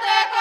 te